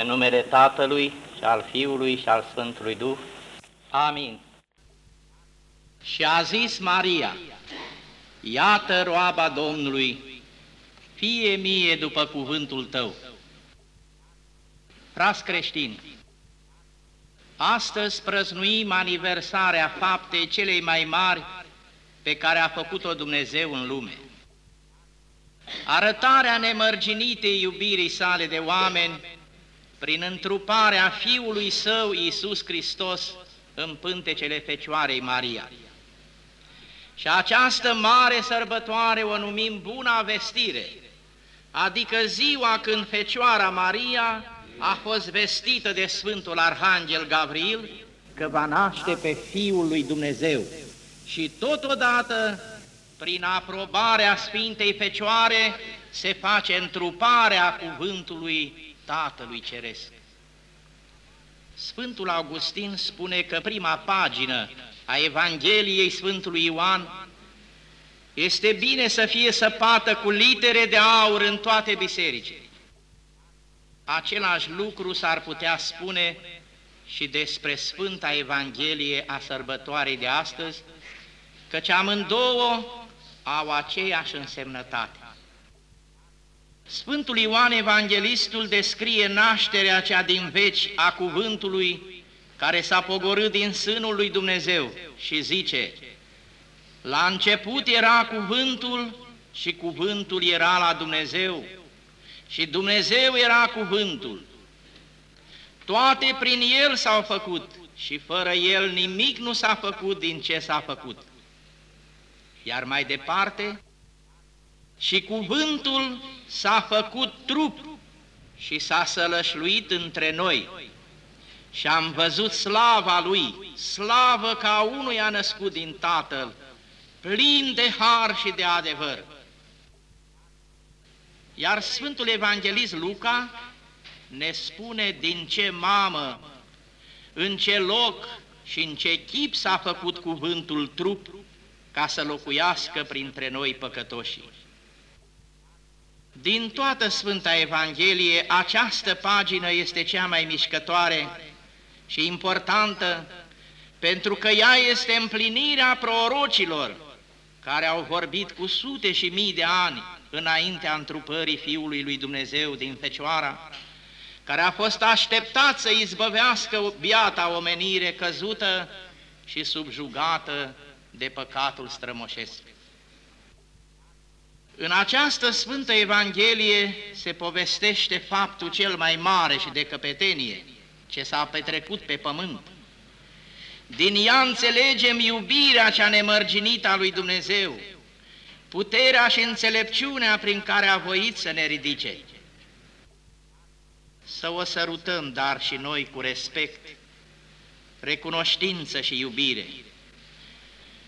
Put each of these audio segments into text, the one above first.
În numele Tatălui și al Fiului și al Sfântului Duh. Amin. Și a zis Maria, Iată roaba Domnului, fie mie după cuvântul tău. Fras creștini, astăzi prăznuim aniversarea faptei celei mai mari pe care a făcut-o Dumnezeu în lume. Arătarea nemărginitei iubirii sale de oameni prin întruparea Fiului Său, Iisus Hristos, în pântecele Fecioarei Maria. Și această mare sărbătoare o numim Buna Vestire, adică ziua când Fecioara Maria a fost vestită de Sfântul Arhanghel Gavril că va naște pe Fiul lui Dumnezeu și totodată, prin aprobarea Sfintei Fecioare, se face întruparea cuvântului Tatălui Ceresc. Sfântul Augustin spune că prima pagină a Evangheliei Sfântului Ioan este bine să fie săpată cu litere de aur în toate bisericile. Același lucru s-ar putea spune și despre Sfânta Evanghelie a sărbătoarei de astăzi, căci amândouă au aceeași însemnătate. Sfântul Ioan Evanghelistul descrie nașterea cea din veci a cuvântului care s-a pogorât din sânul lui Dumnezeu și zice, La început era cuvântul și cuvântul era la Dumnezeu și Dumnezeu era cuvântul. Toate prin El s-au făcut și fără El nimic nu s-a făcut din ce s-a făcut. Iar mai departe, și cuvântul s-a făcut trup și s-a sălășluit între noi și am văzut slava Lui, slavă ca unuia născut din Tatăl, plin de har și de adevăr. Iar Sfântul Evanghelist Luca ne spune din ce mamă, în ce loc și în ce chip s-a făcut cuvântul trup ca să locuiască printre noi păcătoșii. Din toată Sfânta Evanghelie, această pagină este cea mai mișcătoare și importantă, pentru că ea este împlinirea prorocilor care au vorbit cu sute și mii de ani înaintea întrupării Fiului lui Dumnezeu din Fecioara, care a fost așteptat să izbăvească biata omenire căzută și subjugată de păcatul strămoșesc. În această Sfântă Evanghelie se povestește faptul cel mai mare și de căpetenie, ce s-a petrecut pe pământ. Din ea înțelegem iubirea cea nemărginită a lui Dumnezeu, puterea și înțelepciunea prin care a voit să ne ridice. Să o sărutăm, dar și noi cu respect, recunoștință și iubire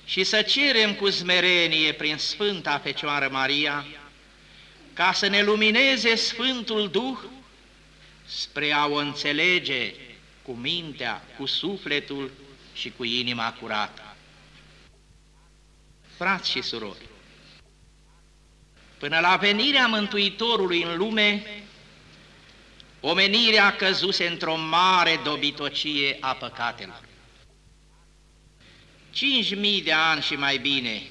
și să cerem cu zmerenie prin Sfânta Fecioară Maria ca să ne lumineze Sfântul Duh spre a o înțelege cu mintea, cu sufletul și cu inima curată. Frați și surori, până la venirea Mântuitorului în lume, omenirea căzuse într-o mare dobitocie a păcatelor. Cinci mii de ani și mai bine,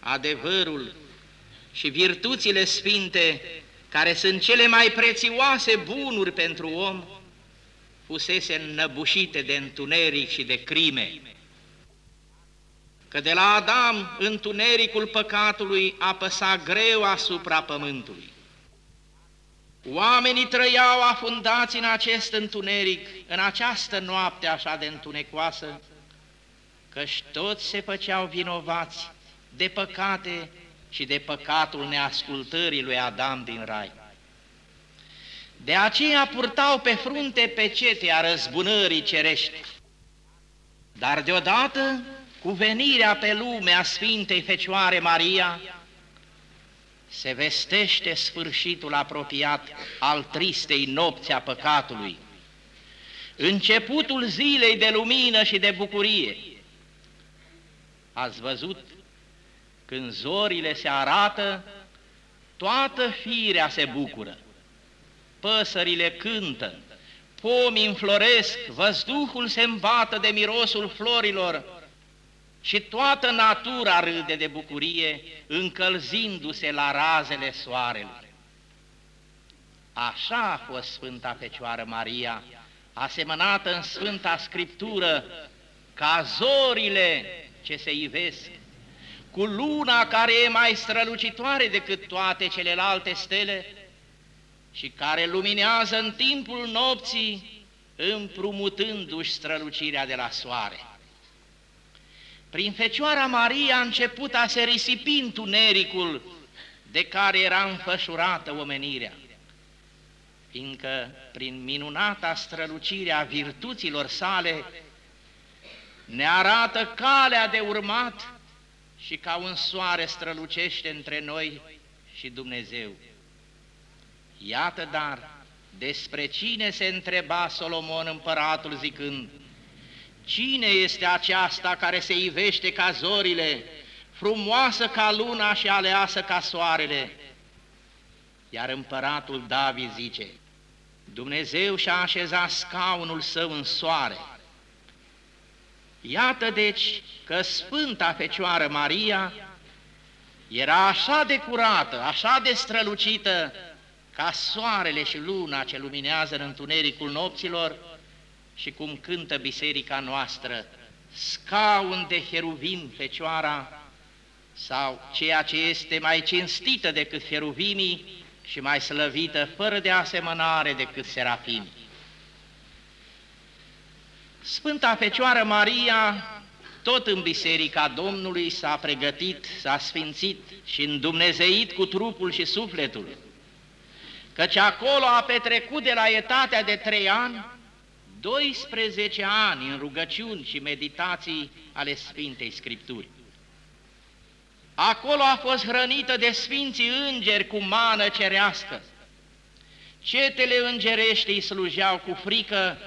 adevărul și virtuțile sfinte, care sunt cele mai prețioase bunuri pentru om, fusese înnăbușite de întuneric și de crime. Că de la Adam întunericul păcatului apăsa greu asupra pământului. Oamenii trăiau afundați în acest întuneric, în această noapte așa de întunecoasă, căci toți se făceau vinovați de păcate și de păcatul neascultării lui Adam din rai. De aceea purtau pe frunte pecetea răzbunării cerești. Dar deodată, cu venirea pe lume a Sfintei Fecioare Maria, se vestește sfârșitul apropiat al tristei nopți a păcatului, începutul zilei de lumină și de bucurie, Ați văzut? Când zorile se arată, toată firea se bucură. Păsările cântă, pomii înfloresc, văzduhul se îmbată de mirosul florilor și toată natura râde de bucurie, încălzindu-se la razele soarelui. Așa a fost Sfânta Fecioară Maria, asemănată în Sfânta Scriptură ca zorile ce se ivesc, cu luna care e mai strălucitoare decât toate celelalte stele și care luminează în timpul nopții, împrumutându-și strălucirea de la soare. Prin Fecioara Maria a început a se risipi întunericul de care era înfășurată omenirea, fiindcă prin minunata strălucire a virtuților sale ne arată calea de urmat și ca un soare strălucește între noi și Dumnezeu. Iată dar despre cine se întreba Solomon împăratul zicând, Cine este aceasta care se ivește ca zorile, frumoasă ca luna și aleasă ca soarele? Iar împăratul David zice, Dumnezeu și-a așezat scaunul său în soare. Iată deci că Sfânta Fecioară Maria era așa de curată, așa de strălucită, ca soarele și luna ce luminează în întunericul nopților și cum cântă biserica noastră, scaun de heruvim fecioara, sau ceea ce este mai cinstită decât heruvimii și mai slăvită, fără de asemănare decât serafimii. Sfânta Fecioară Maria, tot în Biserica Domnului, s-a pregătit, s-a sfințit și îndumnezeit cu trupul și sufletul, căci acolo a petrecut de la etatea de trei ani 12 ani în rugăciuni și meditații ale Sfintei Scripturi. Acolo a fost hrănită de Sfinții Îngeri cu mană cerească. Cetele îngerești îi slujeau cu frică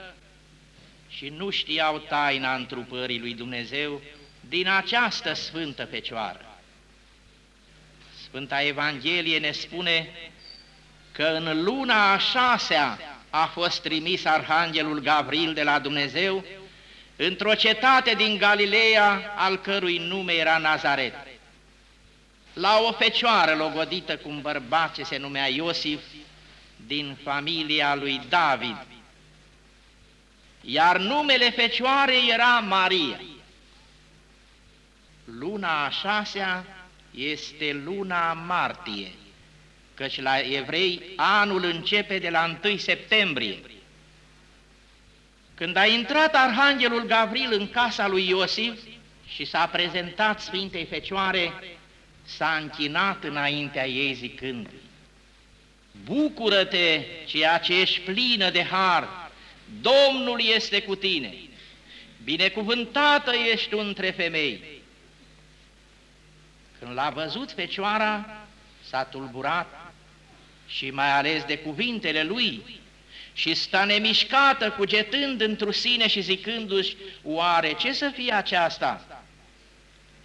și nu știau taina întrupării lui Dumnezeu din această Sfântă Fecioară. Sfânta Evanghelie ne spune că în luna a șasea a fost trimis Arhanghelul Gavril de la Dumnezeu într-o cetate din Galileea, al cărui nume era Nazaret. La o fecioară logodită cu un bărbat ce se numea Iosif, din familia lui David, iar numele fecioarei era Maria. Luna a șasea este luna martie căci la evrei anul începe de la 1 septembrie. Când a intrat Arhanghelul Gavril în casa lui Iosif și s-a prezentat Sfintei Fecioare, s-a închinat înaintea ei zicând, Bucură-te, ceea ce ești plină de har, Domnul este cu tine, binecuvântată ești tu între femei. Când l-a văzut Fecioara, s-a tulburat și mai ales de cuvintele lui, și sta nemișcată, cugetând într sine și zicându-și, oare ce să fie aceasta?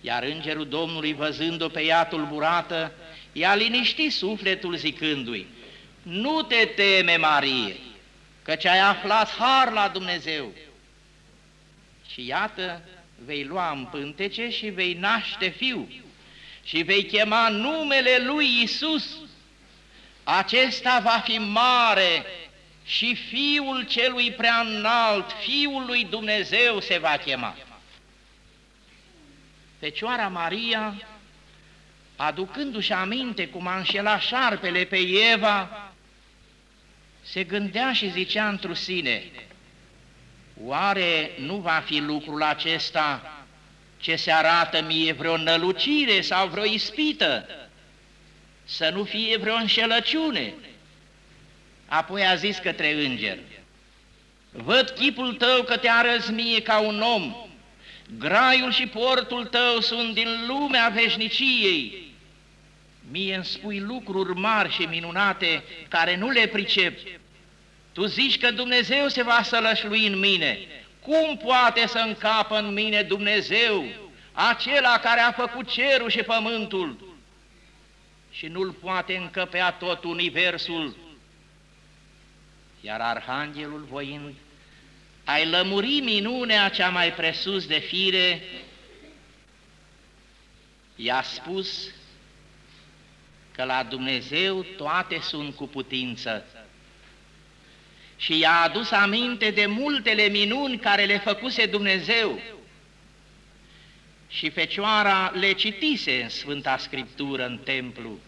Iar îngerul Domnului, văzând-o pe ea tulburată, i-a liniștit sufletul zicându-i, nu te teme, Marie, căci ai aflat har la Dumnezeu. Și iată, vei lua în pântece și vei naște fiu și vei chema numele lui Isus acesta va fi mare și Fiul celui prea înalt, Fiul lui Dumnezeu se va chema. Fecioara Maria, aducându-și aminte cum a înșelat șarpele pe Eva, se gândea și zicea într sine, oare nu va fi lucrul acesta ce se arată mie vreo nălucire sau vreo ispită? să nu fie vreo înșelăciune. Apoi a zis către înger, văd chipul tău că te arăți mie ca un om, graiul și portul tău sunt din lumea veșniciei. Mie îmi spui lucruri mari și minunate care nu le pricep. Tu zici că Dumnezeu se va sălășlui în mine. Cum poate să încapă în mine Dumnezeu, acela care a făcut cerul și pământul? și nu-l poate încăpea tot universul. Iar arhanghelul voind, ai lămuri minunea cea mai presus de fire, i-a spus că la Dumnezeu toate sunt cu putință și i-a adus aminte de multele minuni care le făcuse Dumnezeu și Fecioara le citise în Sfânta Scriptură în templu.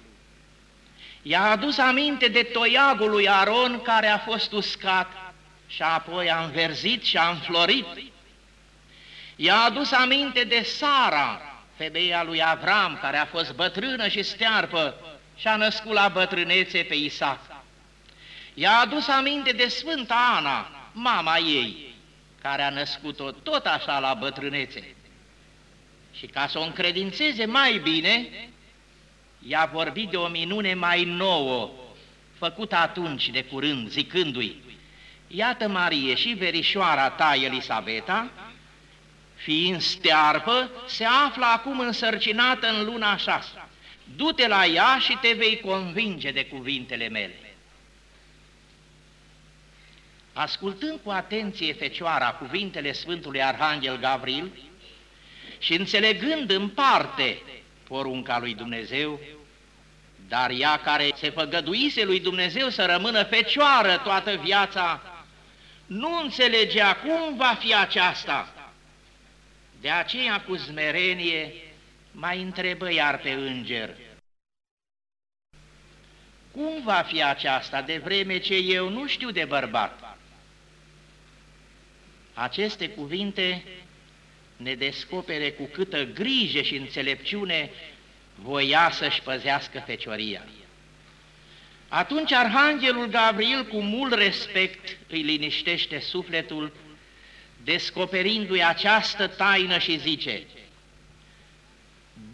I-a adus aminte de toiagul lui Aron care a fost uscat și apoi a înverzit și a înflorit. I-a adus aminte de Sara, femeia lui Avram, care a fost bătrână și stearpă și a născut la bătrânețe pe Isaac. I-a adus aminte de Sfânta Ana, mama ei, care a născut-o tot așa la bătrânețe. Și ca să o încredințeze mai bine, i-a vorbit de o minune mai nouă, făcută atunci de curând, zicându-i, Iată, Marie, și verișoara ta, Elisabeta, fiind stearpă, se află acum însărcinată în luna șasă. Du-te la ea și te vei convinge de cuvintele mele. Ascultând cu atenție Fecioara cuvintele Sfântului Arhanghel Gavril și înțelegând în parte porunca lui Dumnezeu, dar ea care se făgăduise lui Dumnezeu să rămână fecioară toată viața, nu înțelegea cum va fi aceasta. De aceea cu zmerenie mai întrebă iar pe înger, cum va fi aceasta de vreme ce eu nu știu de bărbat? Aceste cuvinte ne descopere cu câtă grijă și înțelepciune voia să-și păzească fecioria. Atunci Arhanghelul Gabriel, cu mult respect, îi liniștește sufletul, descoperindu-i această taină și zice,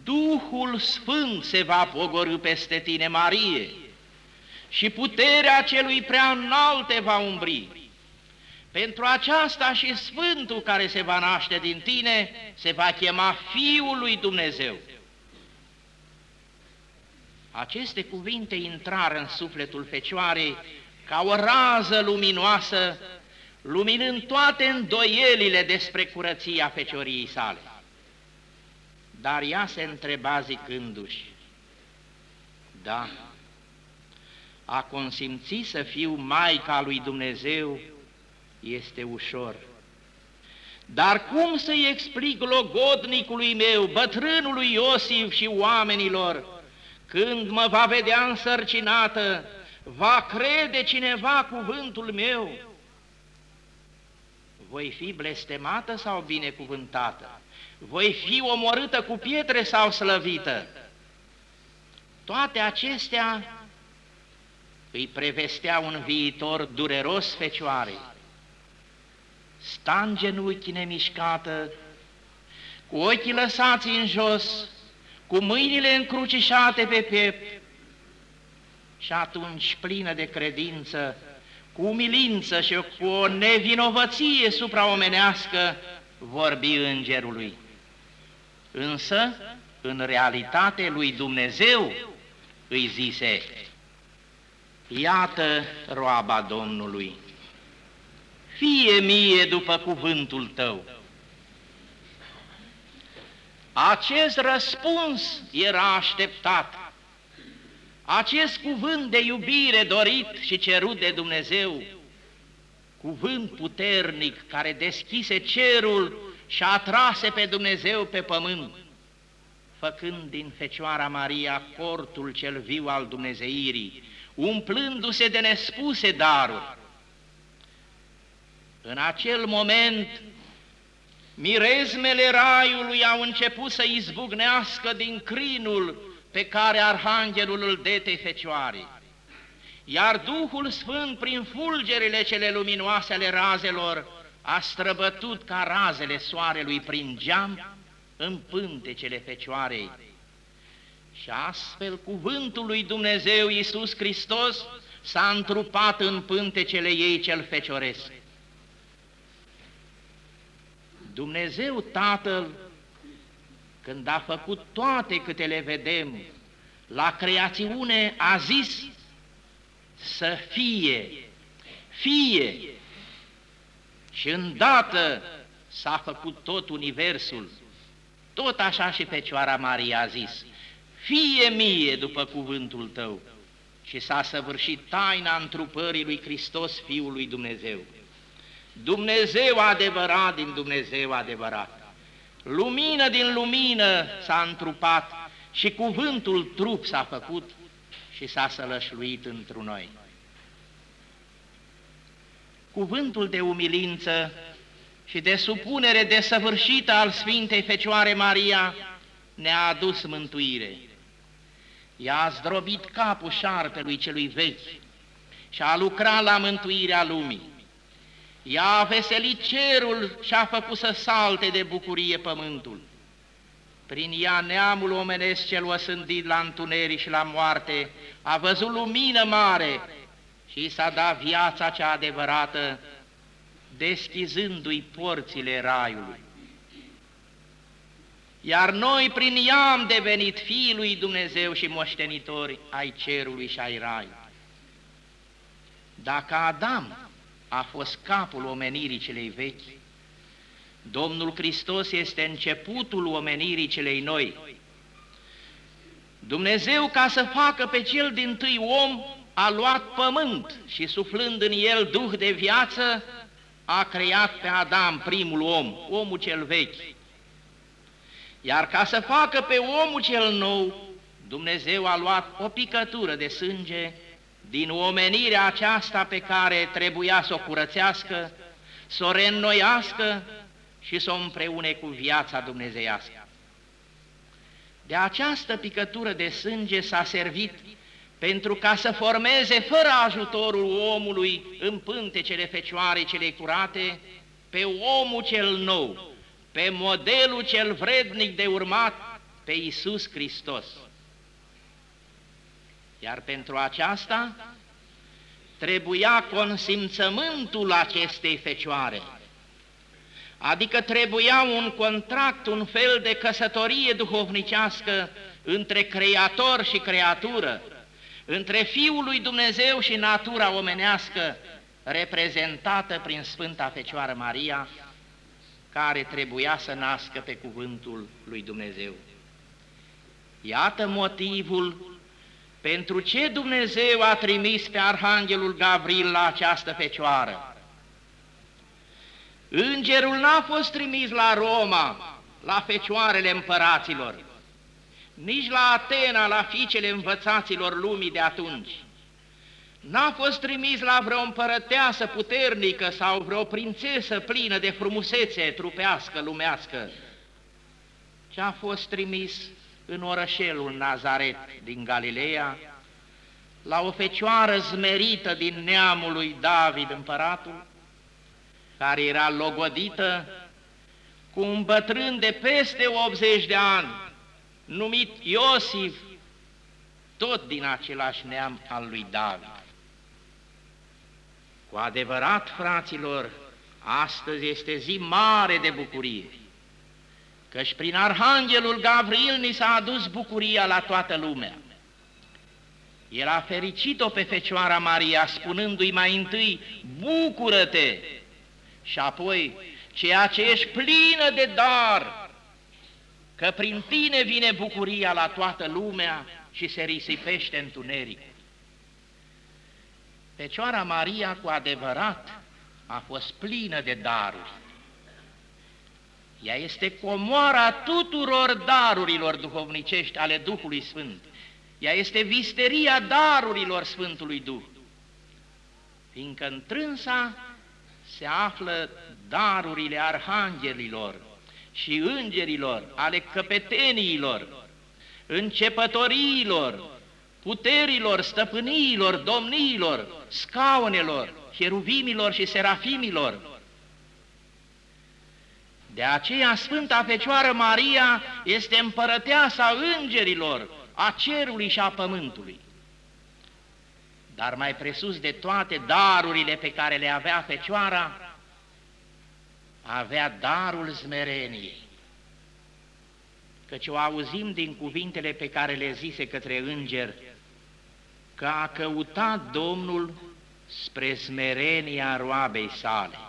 Duhul Sfânt se va pogorâ peste tine, Marie, și puterea celui prea înalte va umbri. Pentru aceasta și Sfântul care se va naște din tine se va chema Fiul lui Dumnezeu. Aceste cuvinte intrară în sufletul Fecioarei ca o rază luminoasă, luminând toate îndoielile despre curăția Fecioriei sale. Dar ea se întreba zicându-și, da, a consimți să fiu Maica lui Dumnezeu este ușor. Dar cum să-i explic logodnicului meu, bătrânului Iosif și oamenilor, când mă va vedea însărcinată, va crede cineva cuvântul meu? Voi fi blestemată sau binecuvântată? Voi fi omorâtă cu pietre sau slăvită? Toate acestea îi prevestea un viitor dureros fecioarei. Sta în genunchi nemișcată, cu ochii lăsați în jos, cu mâinile încrucișate pe piept, și atunci plină de credință, cu umilință și cu o nevinovăție supraomenească, vorbi îngerului. Însă, în realitate lui Dumnezeu îi zise, Iată roaba Domnului, fie mie după cuvântul tău. Acest răspuns era așteptat, acest cuvânt de iubire dorit și cerut de Dumnezeu, cuvânt puternic care deschise cerul și atrase pe Dumnezeu pe pământ, făcând din Fecioara Maria cortul cel viu al Dumnezeirii, umplându-se de nespuse daruri. În acel moment, mirezmele raiului au început să izbucnească din crinul pe care arhanghelul îl dete fecioare. Iar Duhul Sfânt, prin fulgerile cele luminoase ale razelor, a străbătut ca razele soarelui prin geam în pântecele fecioarei și astfel cuvântul lui Dumnezeu Iisus Hristos s-a întrupat în pântecele ei cel fecioresc. Dumnezeu Tatăl, când a făcut toate câte le vedem, la creațiune a zis să fie, fie, și îndată s-a făcut tot universul, tot așa și Fecioara Maria a zis, fie mie după cuvântul tău, și s-a săvârșit taina întrupării lui Hristos, Fiul lui Dumnezeu. Dumnezeu adevărat din Dumnezeu adevărat. Lumină din lumină s-a întrupat și cuvântul trup s-a făcut și s-a sălășluit într noi. Cuvântul de umilință și de supunere desăvârșită al Sfintei Fecioare Maria ne-a adus mântuire. Ea a zdrobit capul șarpelui celui vechi și a lucrat la mântuirea lumii. Ea a veselit cerul și a făcut să salte de bucurie pământul. Prin ea neamul omenesc cel osândit la întuneric și la moarte a văzut lumină mare și s-a dat viața cea adevărată, deschizându-i porțile raiului. Iar noi prin ea am devenit fiii lui Dumnezeu și moștenitori ai cerului și ai raiului. Dacă Adam a fost capul omenirii celei vechi, Domnul Hristos este începutul omenirii celei noi. Dumnezeu, ca să facă pe cel din tâi om, a luat pământ și suflând în el duh de viață, a creat pe Adam, primul om, omul cel vechi. Iar ca să facă pe omul cel nou, Dumnezeu a luat o picătură de sânge din omenirea aceasta pe care trebuia să o curățească, să o reînnoiască și să o împreune cu viața dumnezeiască. De această picătură de sânge s-a servit pentru ca să formeze fără ajutorul omului în pântecele fecioare cele curate pe omul cel nou, pe modelul cel vrednic de urmat, pe Iisus Hristos. Iar pentru aceasta trebuia consimțământul acestei fecioare, adică trebuia un contract, un fel de căsătorie duhovnicească între creator și creatură, între Fiul lui Dumnezeu și natura omenească, reprezentată prin Sfânta Fecioară Maria, care trebuia să nască pe cuvântul lui Dumnezeu. Iată motivul pentru ce Dumnezeu a trimis pe Arhanghelul Gavril la această fecioară. Îngerul n-a fost trimis la Roma, la fecioarele împăraților, nici la Atena, la fiicele învățaților lumii de atunci. N-a fost trimis la vreo împărăteasă puternică sau vreo prințesă plină de frumusețe trupească, lumească, ce a fost trimis în orășelul Nazaret din Galileea, la o fecioară zmerită din neamul lui David împăratul, care era logodită cu un bătrân de peste 80 de ani, numit Iosif, tot din același neam al lui David. Cu adevărat, fraților, astăzi este zi mare de bucurie, căci prin Arhanghelul Gabriel ni s-a adus bucuria la toată lumea. El a fericit-o pe Fecioara Maria, spunându-i mai întâi, bucură-te, și apoi, ceea ce ești plină de dar, că prin tine vine bucuria la toată lumea și se risipește întuneric. Fecioara Maria, cu adevărat, a fost plină de daruri. Ea este comoara tuturor darurilor duhovnicești ale Duhului Sfânt. Ea este visteria darurilor Sfântului Duh. Fiindcă în trânsa se află darurile arhanghelilor și îngerilor, ale căpeteniilor, începătoriilor, puterilor, stăpâniilor, domniilor, scaunelor, cheruvimilor și serafimilor, de aceea Sfânta Fecioară Maria este împărăteasa îngerilor, a cerului și a pământului. Dar mai presus de toate darurile pe care le avea Fecioara, avea darul smereniei. Căci o auzim din cuvintele pe care le zise către înger, că a căutat Domnul spre smerenia roabei sale.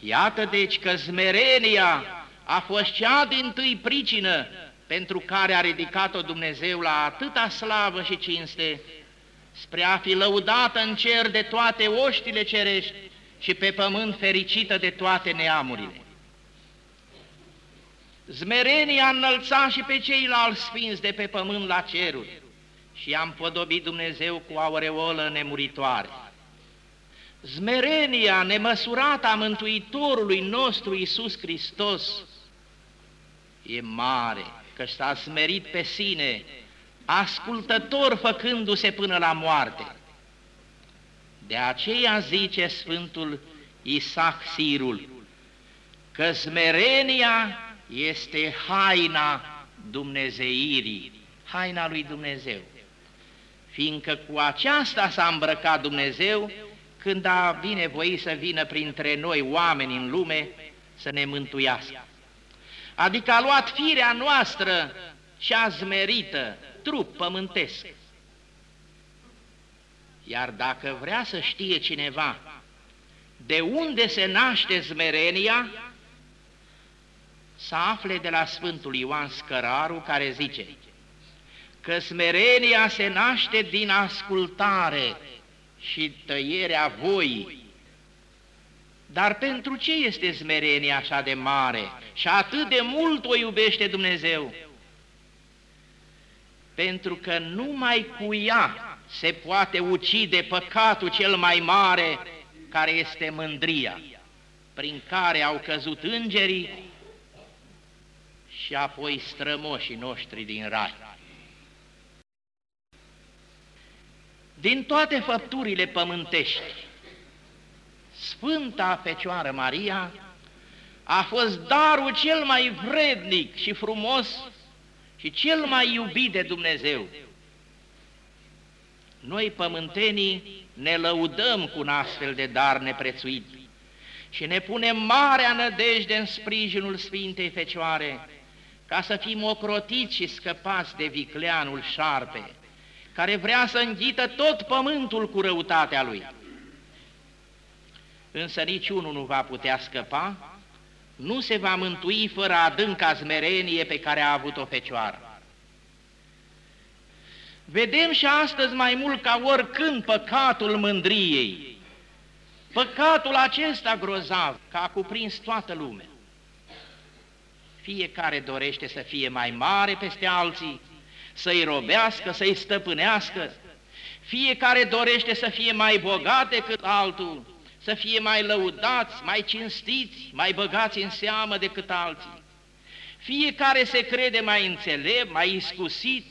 Iată deci că smerenia a fost cea din tâi pricină pentru care a ridicat-o Dumnezeu la atâta slavă și cinste, spre a fi lăudată în cer de toate oștile cerești și pe pământ fericită de toate neamurile. Zmerenia a înălțat și pe ceilalți sfinți de pe pământ la ceruri și am podobit Dumnezeu cu aureolă nemuritoare. Zmerenia nemăsurată a Mântuitorului nostru Iisus Hristos e mare, că s-a smerit pe sine, ascultător făcându-se până la moarte. De aceea zice Sfântul Isaac Sirul, că smerenia este haina dumnezeirii, haina lui Dumnezeu. Fiindcă cu aceasta s-a îmbrăcat Dumnezeu când a binevoit să vină printre noi oameni în lume să ne mântuiască. Adică a luat firea noastră cea zmerită, trup pământesc. Iar dacă vrea să știe cineva de unde se naște zmerenia, să afle de la Sfântul Ioan Scăraru care zice că smerenia se naște din ascultare și tăierea voii. Dar pentru ce este smerenia așa de mare și atât de mult o iubește Dumnezeu? Pentru că numai cu ea se poate ucide păcatul cel mai mare, care este mândria, prin care au căzut îngerii și apoi strămoșii noștri din rai. Din toate făpturile pământești, Sfânta Fecioară Maria a fost darul cel mai vrednic și frumos și cel mai iubit de Dumnezeu. Noi, pământenii, ne lăudăm cu un astfel de dar neprețuit și ne punem marea nădejde în sprijinul Sfintei Fecioare, ca să fim ocrotiți și scăpați de vicleanul șarpe, care vrea să înghită tot pământul cu răutatea lui. Însă niciunul nu va putea scăpa, nu se va mântui fără adânca zmerenie pe care a avut-o Fecioară. Vedem și astăzi mai mult ca oricând păcatul mândriei, păcatul acesta grozav, că a cuprins toată lumea. Fiecare dorește să fie mai mare peste alții, să-i robească, să-i stăpânească. Fiecare dorește să fie mai bogat decât altul, să fie mai lăudați, mai cinstiți, mai băgați în seamă decât alții. Fiecare se crede mai înțelept, mai iscusit,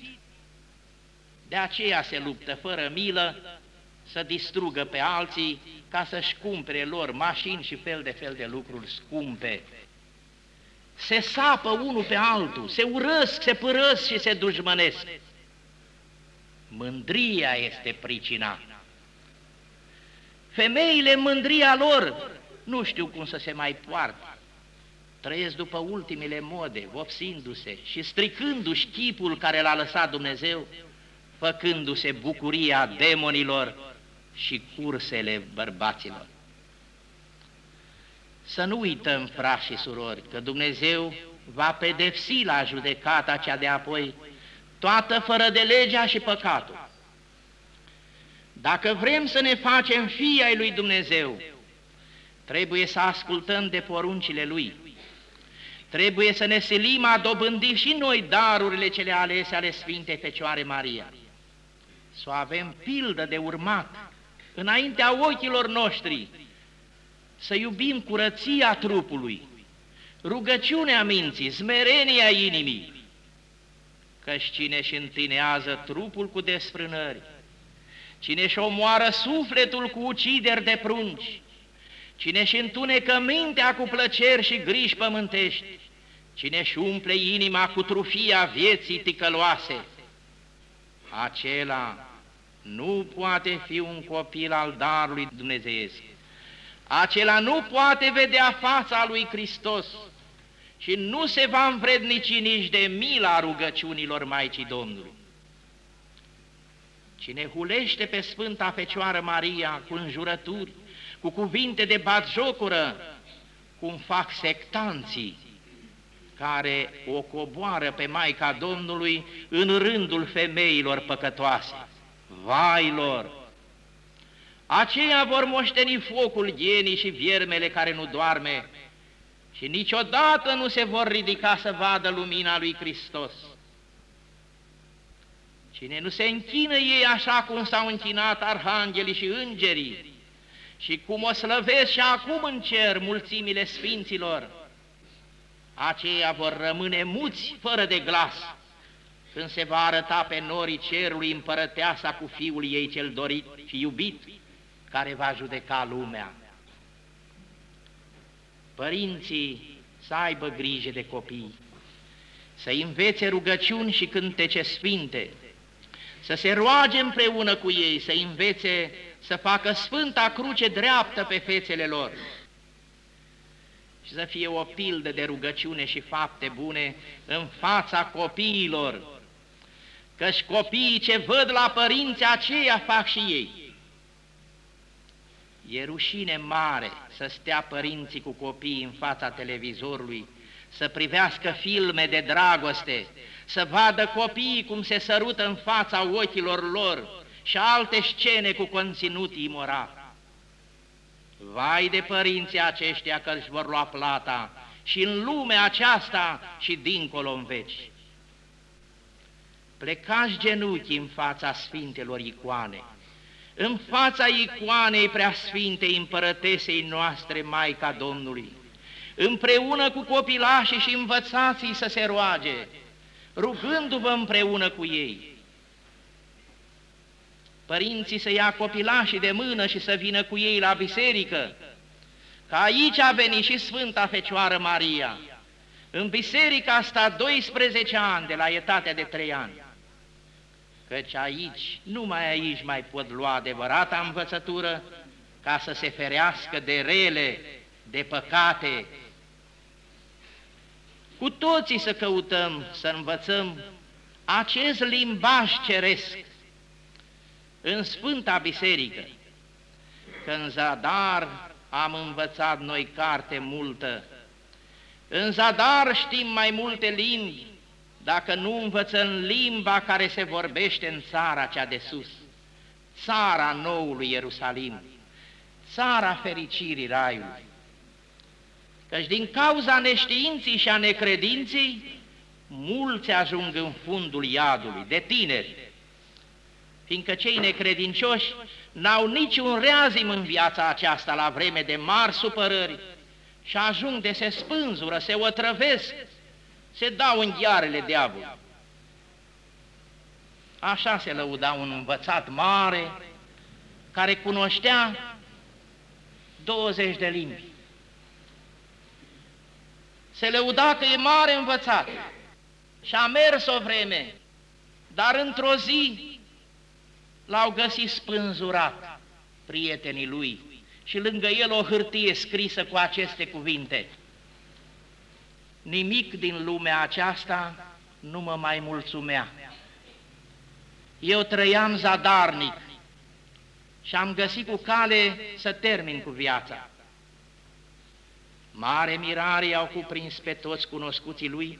de aceea se luptă fără milă să distrugă pe alții ca să-și cumpere lor mașini și fel de fel de lucruri scumpe se sapă unul pe altul, se urăsc, se părăsc și se dușmănesc. Mândria este pricina. Femeile, mândria lor, nu știu cum să se mai poartă. Trăiesc după ultimele mode, vopsindu-se și stricându-și chipul care l-a lăsat Dumnezeu, făcându-se bucuria demonilor și cursele bărbaților. Să nu uităm, frați și surori, că Dumnezeu va pedepsi la judecata cea de apoi toată fără de legea și păcatul. Dacă vrem să ne facem fii ai lui Dumnezeu, trebuie să ascultăm de poruncile Lui. Trebuie să ne silim a dobândi și noi darurile cele alese ale Sfintei Fecioare Maria. Să o avem pildă de urmat înaintea ochilor noștri, să iubim curăția trupului, rugăciunea minții, smerenia inimii, căci cine și întinează trupul cu desfrânări, cine și omoară sufletul cu ucideri de prunci, cine și întunecă mintea cu plăceri și griji pământești, cine și umple inima cu trufia vieții ticăloase, acela nu poate fi un copil al darului dumnezeiesc acela nu poate vedea fața lui Hristos și nu se va învrednici nici de mila rugăciunilor Maicii Domnului. Cine hulește pe Sfânta Fecioară Maria cu înjurături, cu cuvinte de batjocură, cum fac sectanții care o coboară pe Maica Domnului în rândul femeilor păcătoase. Vai lor! Aceia vor moșteni focul ghenii și viermele care nu doarme și niciodată nu se vor ridica să vadă lumina lui Hristos. Cine nu se închină ei așa cum s-au închinat arhanghelii și îngerii și cum o slăvesc și acum în cer mulțimile sfinților, aceia vor rămâne muți fără de glas când se va arăta pe norii cerului împărăteasa cu fiul ei cel dorit și iubit, care va judeca lumea. Părinții să aibă grijă de copii, să învețe rugăciuni și cântece sfinte, să se roage împreună cu ei, să învețe să facă Sfânta Cruce dreaptă pe fețele lor și să fie o pildă de rugăciune și fapte bune în fața copiilor, căci copiii ce văd la părinți aceia fac și ei. E rușine mare să stea părinții cu copiii în fața televizorului, să privească filme de dragoste, să vadă copiii cum se sărută în fața ochilor lor și alte scene cu conținut imoral. Vai de părinții aceștia că își vor lua plata și în lumea aceasta și dincolo în veci. Plecați genunchi în fața sfintelor icoane, în fața icoanei preasfintei împărătesei noastre, Maica Domnului, împreună cu copilașii și învățații să se roage, rugându-vă împreună cu ei. Părinții să ia copilașii de mână și să vină cu ei la biserică, că aici a venit și Sfânta Fecioară Maria, în biserica asta 12 ani, de la etatea de 3 ani. Căci aici, numai aici mai pot lua adevărata învățătură ca să se ferească de rele, de păcate, cu toții să căutăm, să învățăm acest limbaj ceresc în Sfânta Biserică, că în zadar am învățat noi carte multă, în zadar știm mai multe limbi, dacă nu învățăm limba care se vorbește în țara cea de sus, țara noului Ierusalim, țara fericirii Raiului. Căci din cauza neștiinții și a necredinței, mulți ajung în fundul iadului, de tineri, fiindcă cei necredincioși n-au niciun reazim în viața aceasta la vreme de mari supărări și ajung de se spânzură, se otrăvesc, se dau în ghearele diavolului. Așa se lăuda un învățat mare care cunoștea 20 de limbi se lăuda că e mare învățat și a mers o vreme, dar într-o zi l-au găsit spânzurat prietenii lui și lângă el o hârtie scrisă cu aceste cuvinte. Nimic din lumea aceasta nu mă mai mulțumea. Eu trăiam zadarnic și am găsit cu cale să termin cu viața. Mare mirare au cuprins pe toți cunoscuții lui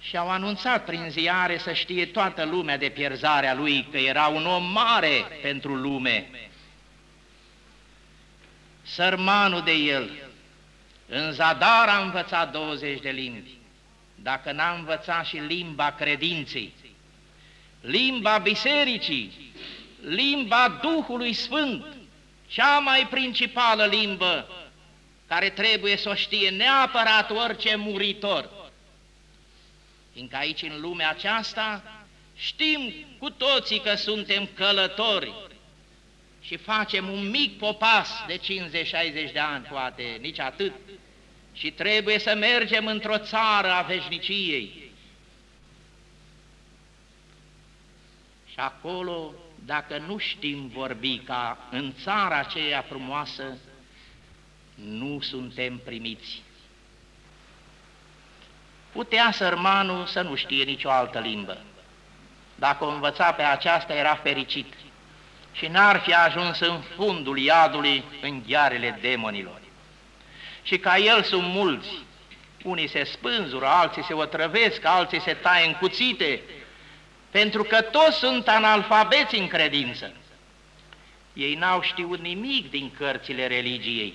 și au anunțat prin ziare să știe toată lumea de pierzarea lui, că era un om mare pentru lume. Sărmanul de el, în zadar a învățat 20 de limbi, dacă n-a învățat și limba credinței, limba bisericii, limba Duhului Sfânt, cea mai principală limbă care trebuie să o știe neapărat orice muritor. Fiindcă aici, în lumea aceasta, știm cu toții că suntem călători și facem un mic popas de 50-60 de ani, poate, nici atât, și trebuie să mergem într-o țară a veșniciei. Și acolo, dacă nu știm vorbi ca în țara aceea frumoasă, nu suntem primiți. Putea sărmanul să nu știe nicio altă limbă, dacă o învăța pe aceasta, era fericit și n-ar fi ajuns în fundul iadului în ghearele demonilor. Și ca el sunt mulți, unii se spânzură, alții se otrăvesc, alții se taie în cuțite, pentru că toți sunt analfabeți în credință. Ei n-au știut nimic din cărțile religiei,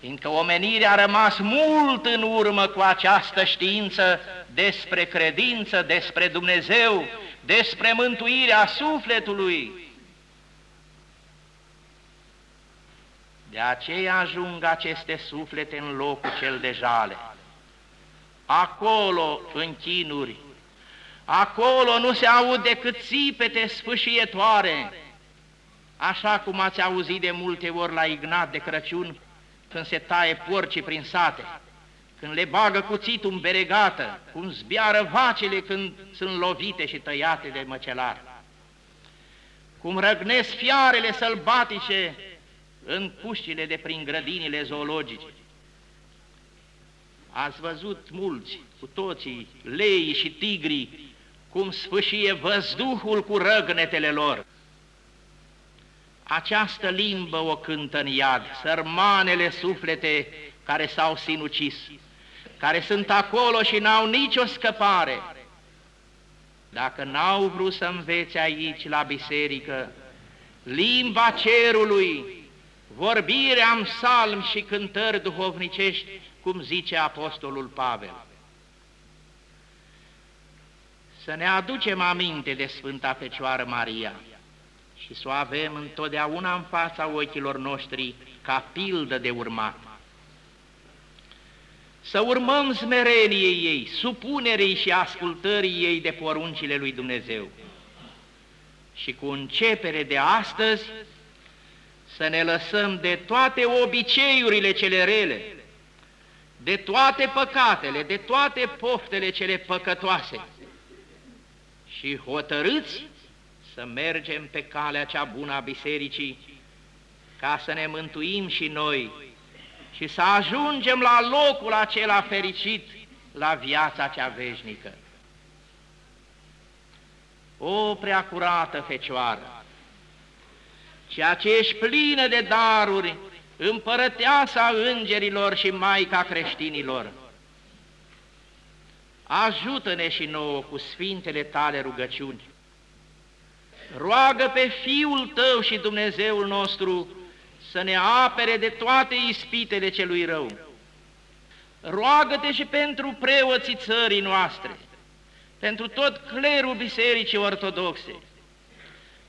fiindcă omenirea a rămas mult în urmă cu această știință despre credință, despre Dumnezeu, despre mântuirea sufletului. De aceea ajung aceste suflete în locul cel de jale. Acolo în chinuri, acolo nu se aud decât țipete sfâșietoare, așa cum ați auzit de multe ori la Ignat de Crăciun, când se taie porcii prin sate, când le bagă cuțitul în beregată, cum zbiară vacile când sunt lovite și tăiate de măcelar, cum răgnesc fiarele sălbatice în puștile de prin grădinile zoologice. Ați văzut mulți, cu toții, leii și tigrii, cum sfâșie văzduhul cu răgnetele lor. Această limbă o cântă în iad, sărmanele suflete care s-au sinucis, care sunt acolo și n-au nicio scăpare. Dacă n-au vrut să învețe aici, la biserică, limba cerului, vorbirea în psalm și cântări duhovnicești, cum zice Apostolul Pavel. Să ne aducem aminte de Sfânta Fecioară Maria și să o avem întotdeauna în fața ochilor noștri ca pildă de urmat. Să urmăm smereniei ei, supunerii și ascultării ei de poruncile lui Dumnezeu. Și cu începere de astăzi să ne lăsăm de toate obiceiurile cele rele, de toate păcatele, de toate poftele cele păcătoase și hotărâți să mergem pe calea cea bună a bisericii ca să ne mântuim și noi și să ajungem la locul acela fericit, la viața cea veșnică. O preacurată Fecioară, ceea ce ești plină de daruri, împărăteasa îngerilor și maica creștinilor, ajută-ne și nouă cu sfintele tale rugăciuni. Roagă pe Fiul tău și Dumnezeul nostru să ne apere de toate ispitele celui rău. Roagă-te și pentru preoții țării noastre, pentru tot clerul Bisericii Ortodoxe,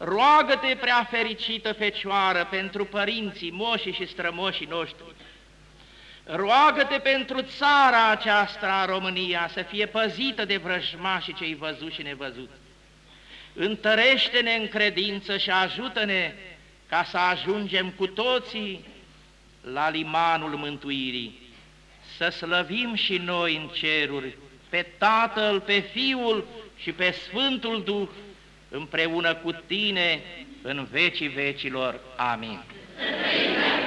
Roagă-te, prea fericită Fecioară, pentru părinții, moșii și strămoșii noștri. Roagă-te pentru țara aceasta, România, să fie păzită de vrăjmașii cei văzuți și nevăzuți. Întărește-ne în credință și ajută-ne ca să ajungem cu toții la limanul mântuirii, să slăvim și noi în ceruri pe Tatăl, pe Fiul și pe Sfântul Duh, împreună cu tine în vecii vecilor. Amin. Amin.